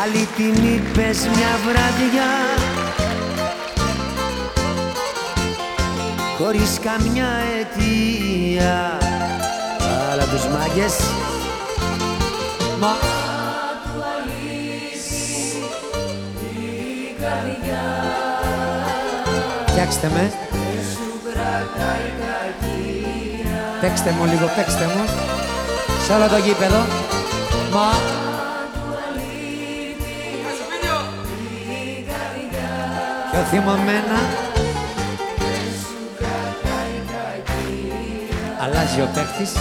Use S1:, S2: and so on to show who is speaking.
S1: Άλλη την είπες μια βραδιά Χωρίς καμιά αιτία Αλλά τους μάγκες
S2: Μα Φτιάξτε με. Παίξτε μου λίγο, παίξτε μου. Σε όλο το γήπεδο. Μα Πιο θυμωμένα. Αλλάζει ο παίκτης.